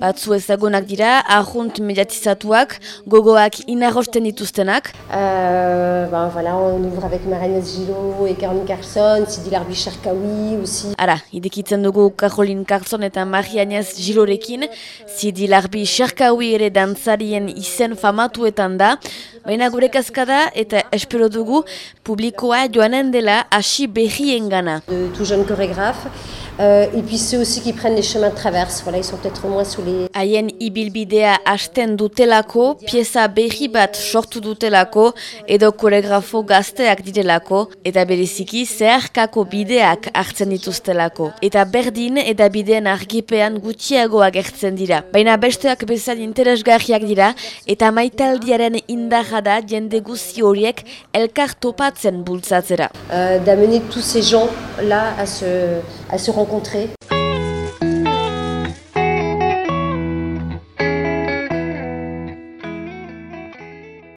Batzu ezagunak dira, ahunt mediatizatuak, gogoak inarrosten dituztenak. Euh, ben, voilà, on ouvre avec Marianne Gillot et Caroline Carson, Sidi Larbi Cherkaoui aussi. Ara, idekitzen dugu Caroline Carson eta Marianne Gilorekin, Sidi Larbi Cherkaoui ere dantzarien izen famatuetan da, baina gure kaskada eta espero dugu publikoa joanen dela hasi behien gana. De tout jeune chorégraphe. Euh, et puis ceux aussi qui prennent les chemins de traverse, voilà, ils sont peut-être moins sous les... Haien ibilbidea hasten dutelako, pieza berri bat sortu dutelako, edo koregrafo gazteak direlako, eta bereziki zeharkako bideak hartzen dituztelako. Eta berdin eta bideen argipean gutxiago agertzen dira. Baina besteak bezan interesgarriak dira, eta maitaldiaren indarra da jende guzi horiek elkar topatzen bultzatzera. Euh, D'amener tous ces gens là à se, à se rencontrer.